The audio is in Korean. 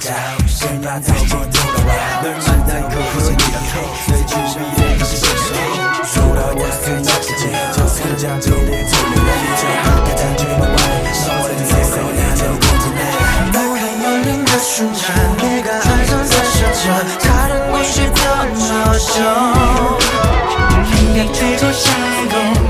난 다시 돌아와 널 만난 이후로 이렇게 내 주위에 있어 돌아왔을 적지 저 순간들을 돌려 저 가장 주는 너의 세상에 나는 continent 문이 열린 그 순간 내가 알던 사실처럼 다른 곳이 떨어져 네가 되고 싶고